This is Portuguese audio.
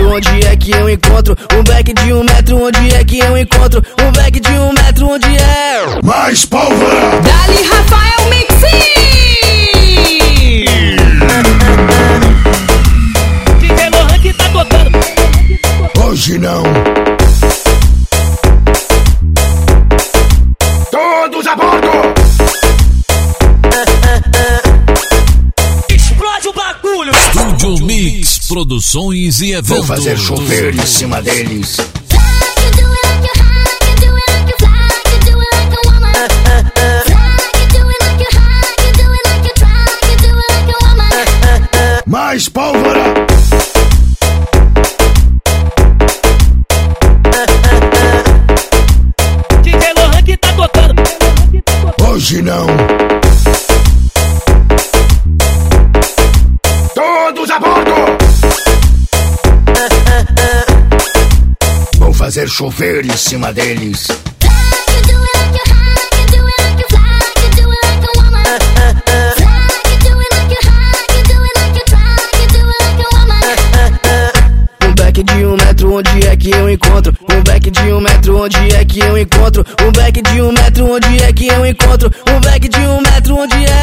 metro, onde é que eu encontro? Um back de um metro, onde é que eu encontro? Um back de um metro, onde é? Mais pólvora! Dali Rafael Mixi! DJ Lohan que tá tocando. Hoje não. Todos a bordo! Studio Mix Produções e Vou Eventos. fazer chover em cima deles. Mais pólvora! DJ Lohan que tá tocando. Hoje não. Todos a bordo! Vou fazer chover em cima deles. De um metro, onde é que eu encontro? Um back de um metro, onde é que eu encontro? Um back de um metro, onde é que eu encontro? Um back de um metro, onde é?